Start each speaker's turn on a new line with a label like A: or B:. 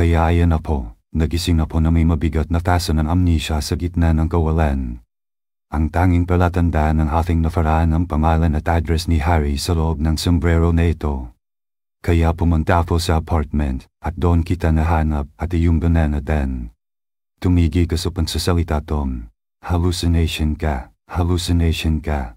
A: Kaya ayan na po, nagising na po na may mabigat na tasa ng amnesia sa gitna ng kawalan. Ang tanging palatandaan ng ating nafaraan ang pangalan at address ni Harry sa loob ng sombrero na ito. Kaya pumunta ako sa apartment, at doon kita nahanap at iyong banana den. Tumigi ka sa pansasalita Tom. Hallucination ka, hallucination ka.